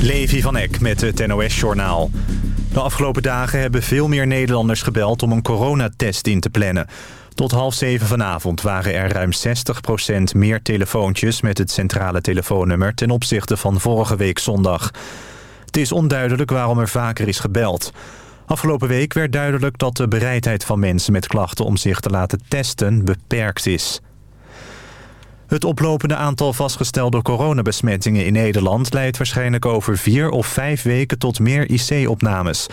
Levi van Eck met het NOS-journaal. De afgelopen dagen hebben veel meer Nederlanders gebeld om een coronatest in te plannen. Tot half zeven vanavond waren er ruim 60% meer telefoontjes met het centrale telefoonnummer ten opzichte van vorige week zondag. Het is onduidelijk waarom er vaker is gebeld. Afgelopen week werd duidelijk dat de bereidheid van mensen met klachten om zich te laten testen beperkt is. Het oplopende aantal vastgestelde coronabesmettingen in Nederland... leidt waarschijnlijk over vier of vijf weken tot meer IC-opnames.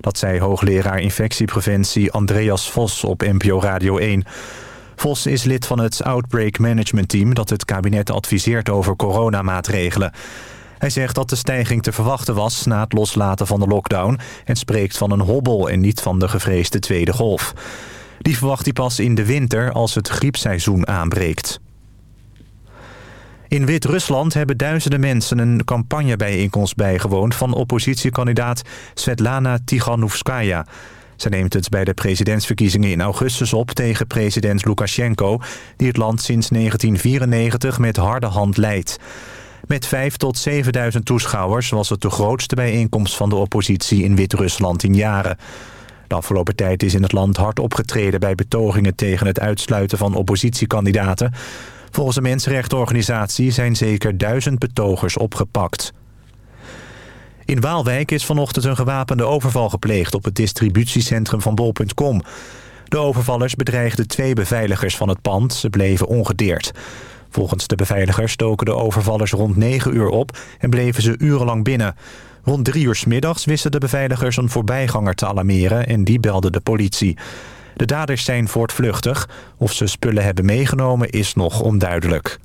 Dat zei hoogleraar infectiepreventie Andreas Vos op NPO Radio 1. Vos is lid van het Outbreak Management Team... dat het kabinet adviseert over coronamaatregelen. Hij zegt dat de stijging te verwachten was na het loslaten van de lockdown... en spreekt van een hobbel en niet van de gevreesde tweede golf. Die verwacht hij pas in de winter als het griepseizoen aanbreekt. In Wit-Rusland hebben duizenden mensen een campagnebijeenkomst bijgewoond... van oppositiekandidaat Svetlana Tiganovskaya. Ze neemt het bij de presidentsverkiezingen in augustus op tegen president Lukashenko... die het land sinds 1994 met harde hand leidt. Met 5 tot 7.000 toeschouwers was het de grootste bijeenkomst van de oppositie in Wit-Rusland in jaren. De afgelopen tijd is in het land hard opgetreden bij betogingen tegen het uitsluiten van oppositiekandidaten. Volgens de mensenrechtenorganisatie zijn zeker duizend betogers opgepakt. In Waalwijk is vanochtend een gewapende overval gepleegd... op het distributiecentrum van bol.com. De overvallers bedreigden twee beveiligers van het pand. Ze bleven ongedeerd. Volgens de beveiligers stoken de overvallers rond 9 uur op... en bleven ze urenlang binnen. Rond drie uur s middags wisten de beveiligers een voorbijganger te alarmeren... en die belde de politie. De daders zijn voortvluchtig. Of ze spullen hebben meegenomen is nog onduidelijk.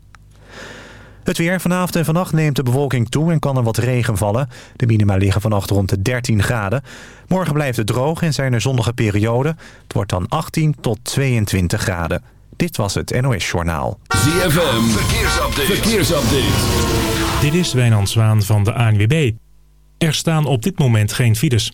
Het weer vanavond en vannacht neemt de bewolking toe en kan er wat regen vallen. De minima liggen vannacht rond de 13 graden. Morgen blijft het droog en zijn er zonnige perioden. Het wordt dan 18 tot 22 graden. Dit was het NOS Journaal. ZFM, verkeersupdate. verkeersupdate. Dit is Wijnand Zwaan van de ANWB. Er staan op dit moment geen files.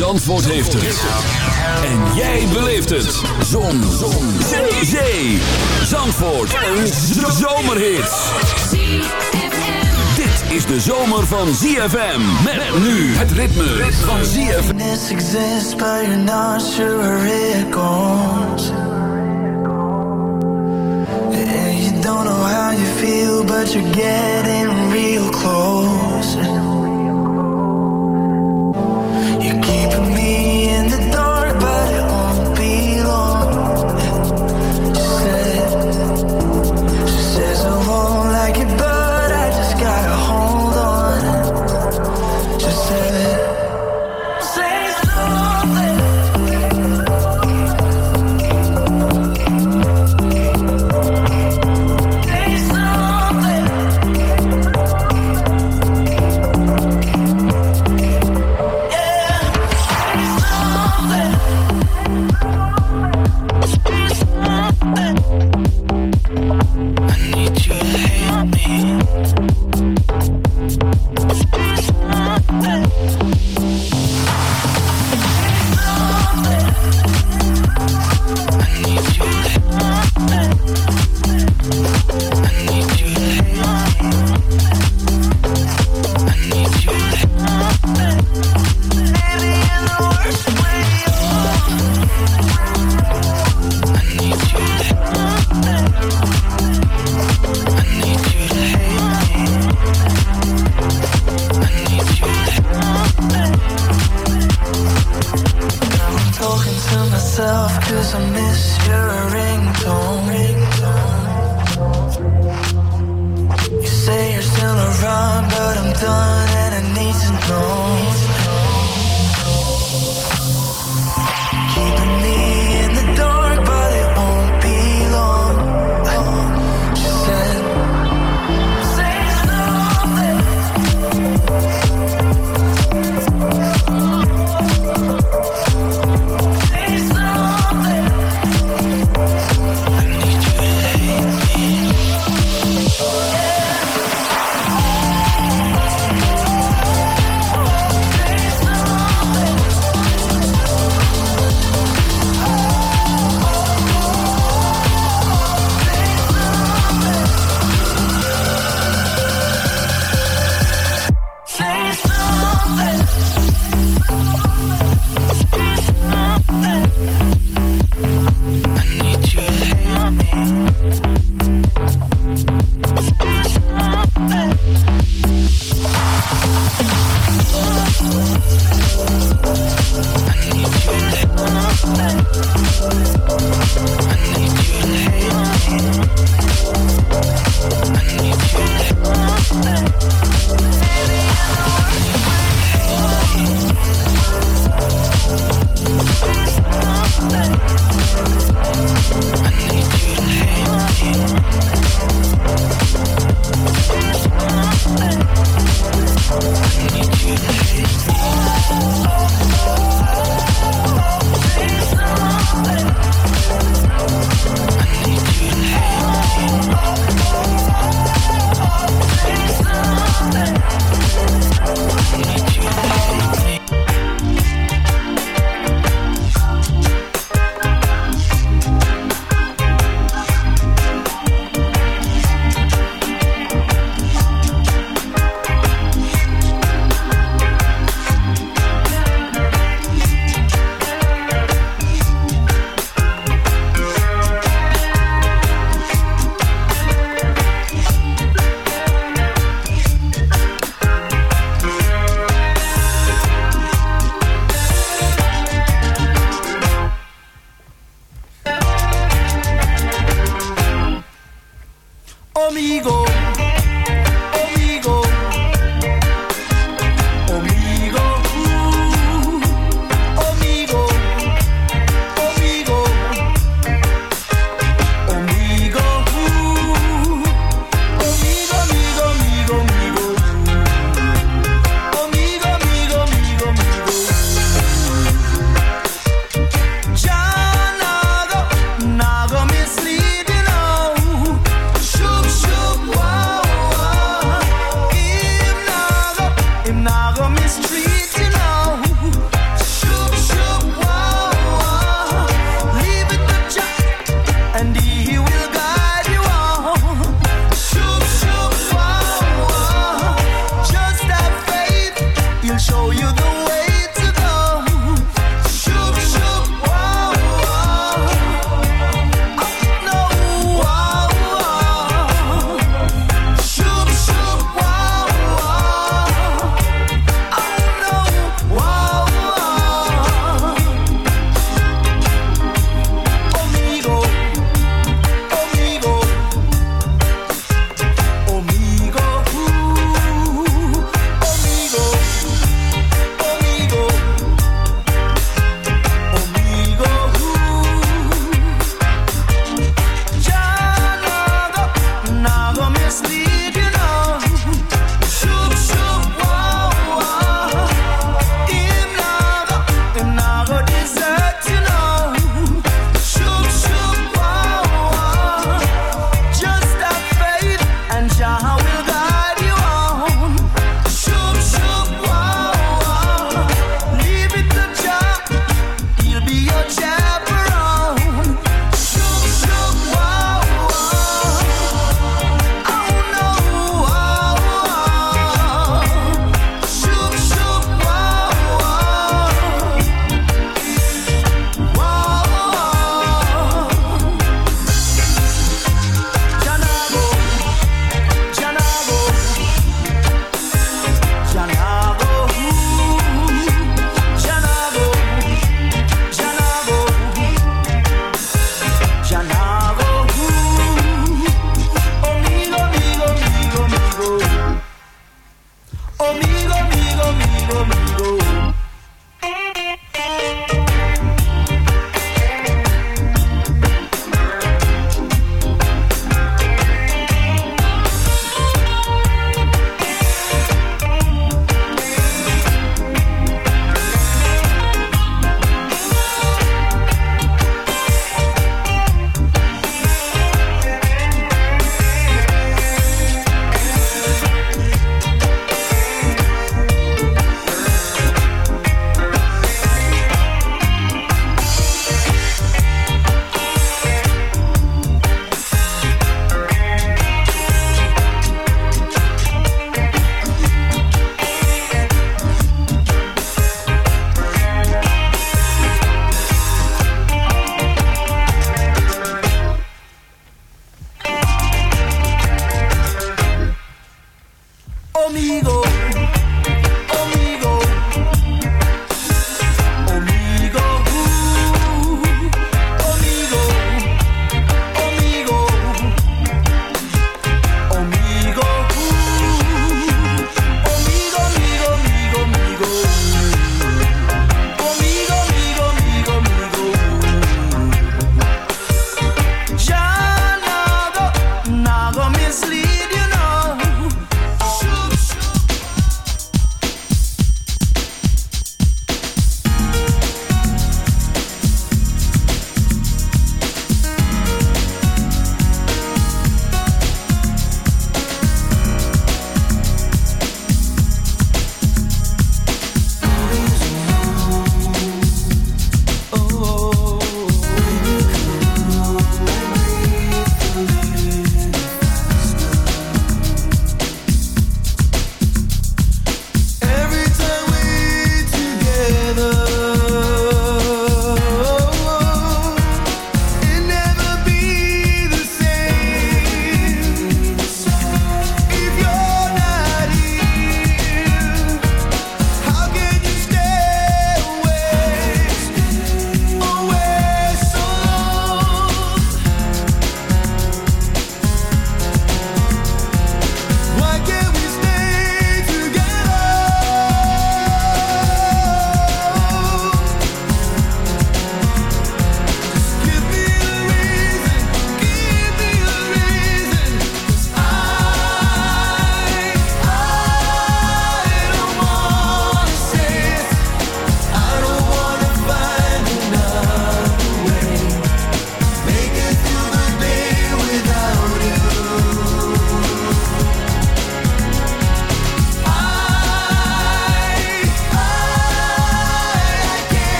Zandvoort heeft het. En jij beleeft het. Zon. Zon. Zee. Zee. Zandvoort. Een zomerhit. Dit is de zomer van ZFM. Met nu het ritme van ZFM. This exists, but you're not sure it goes. You don't know how you feel, but you're getting real close. Keeping me in the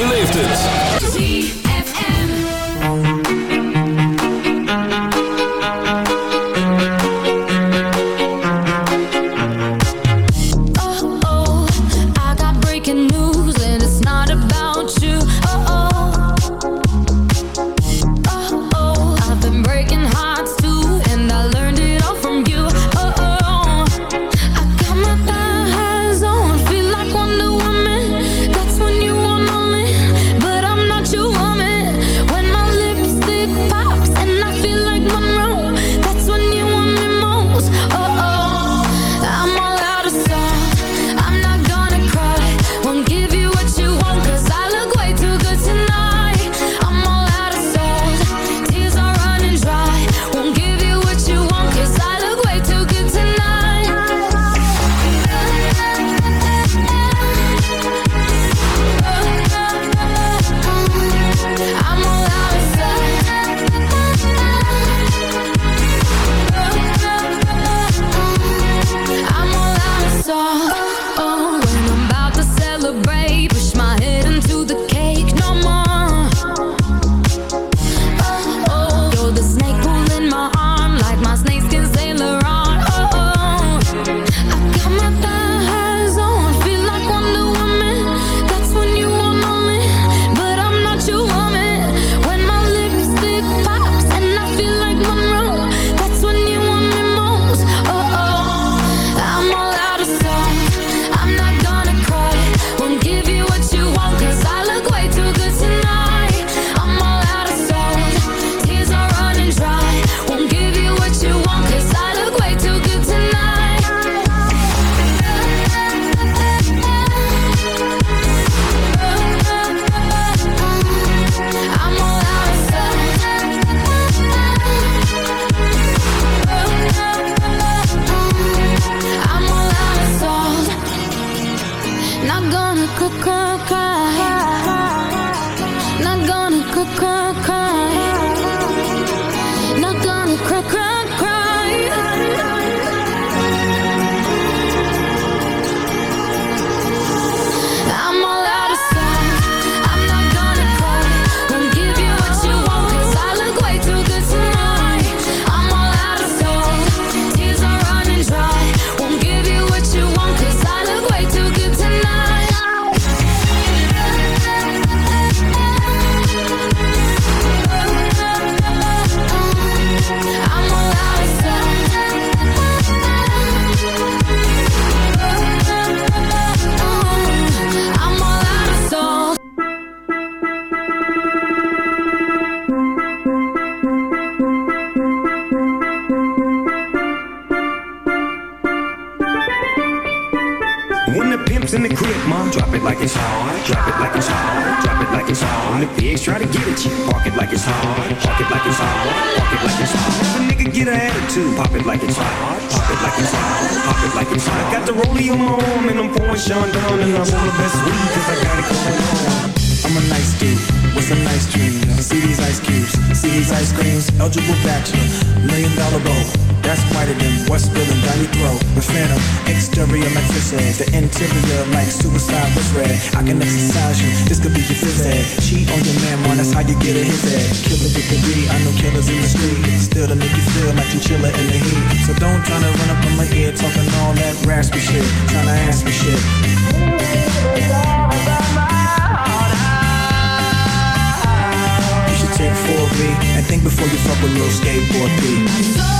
beleeft het. is at. Cheat on your man, man, that's how you get a hit at. Killer with the B, I know killers in the street. Still to make you feel like you chiller in the heat. So don't try to run up on my ear talking all that raspy shit. Trying to ask me shit. You should take 4B and think before you fuck with little skateboard P.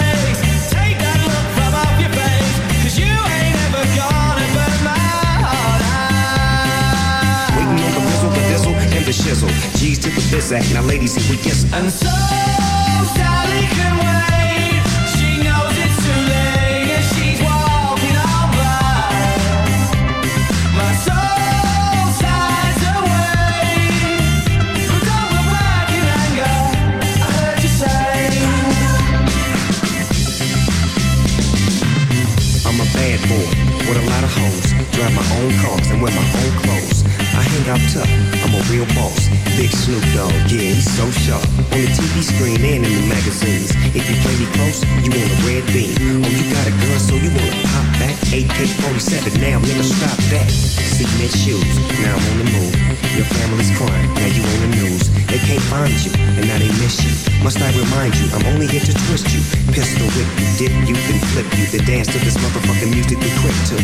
This act. Now, ladies, if we just And so Sally can wait. She knows it's too late and she's walking on by. My soul sighs away. But don't back in anger. I heard you say. I'm a bad boy with a lot of hoes. Drive my own cars and wear my own clothes. I hang out tough, I'm a real boss. Big Snoop Dogg, yeah, he's so sharp. On the TV screen and in the magazines. If you play me close, you want a red beam. Oh, you got a gun, back? AK-47, now never stop that. Cement shoes, now I'm on the move. Your family's crying, now you on the news. They can't find you, and now they miss you. Must I remind you, I'm only here to twist you. Pistol whip you, dip you, then flip you. Then dance to this motherfucking music we quick to.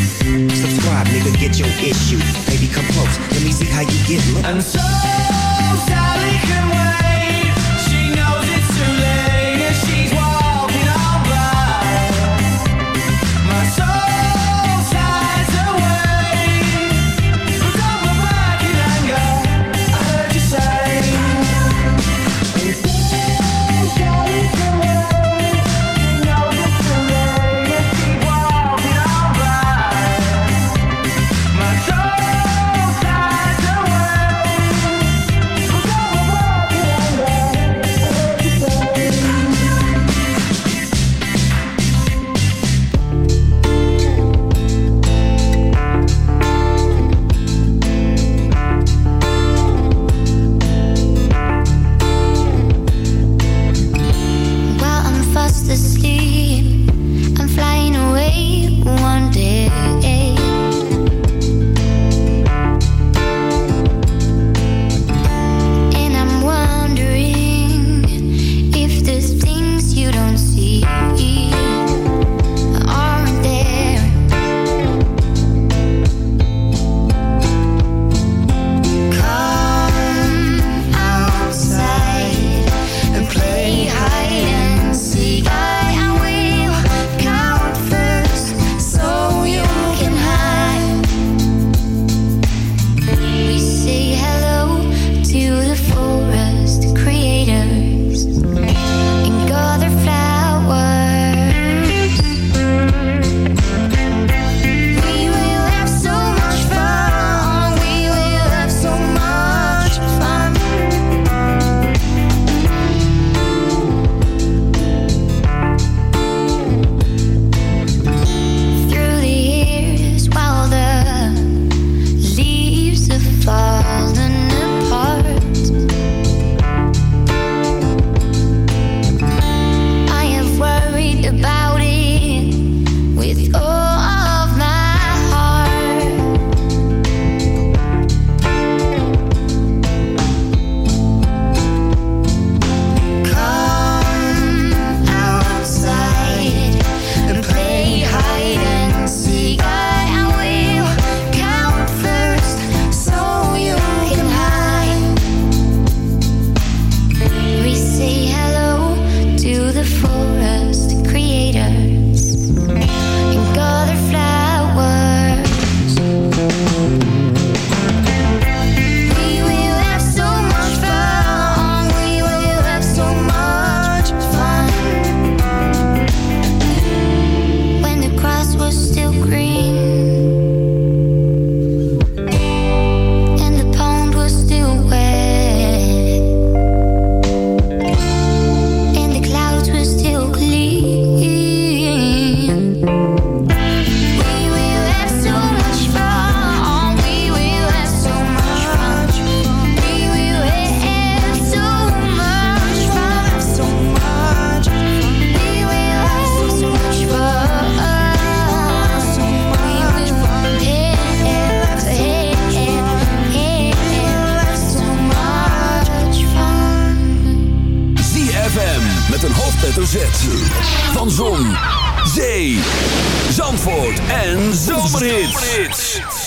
Subscribe, nigga, get your issue. Baby, come close, let me see how you get look. And so Sally Zomerhits.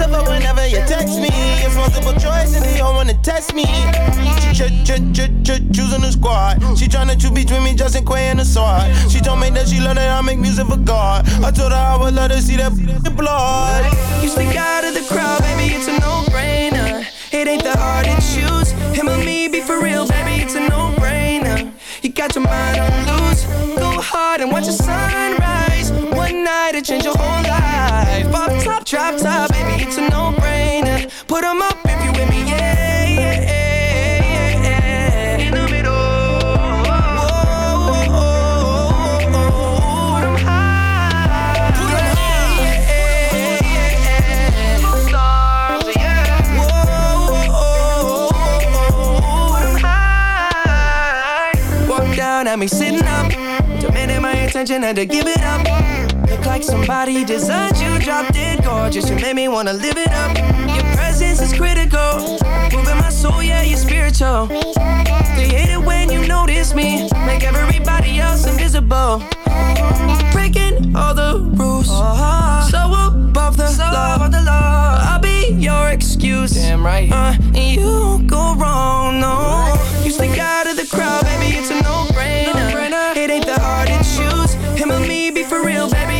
Don't the but whenever you text me, it's multiple choice and they all wanna test me. Ch ch ch ch choosing the squad. She tryna choose between me, Justin Quay and the sword. She told me that she love that I make music for God. I told her I would let her see that blood. You stick out of the crowd, baby, it's a no-brainer. It ain't that hard to choose. Him or me, be for real, baby, it's a no-brainer. You got your mind on loose. Go hard and watch the sunrise. One night it change your drop top, baby, it's a no-brainer. Put 'em up if you with me, yeah, yeah, yeah, yeah. In the middle. At me sitting up. Demanding my attention, had to give it up. Like somebody designed you, drop dead gorgeous. You made me wanna live it up. Your presence is critical. Moving my soul, yeah, you're spiritual. They hate it when you notice me. Make everybody else invisible. Breaking all the rules. So above the law. I'll be your excuse. Damn right. Uh, and you don't go wrong, no. You stick out of the crowd, baby, it's a no-brainer. It ain't that hard to choose. Him or me, be for real, baby,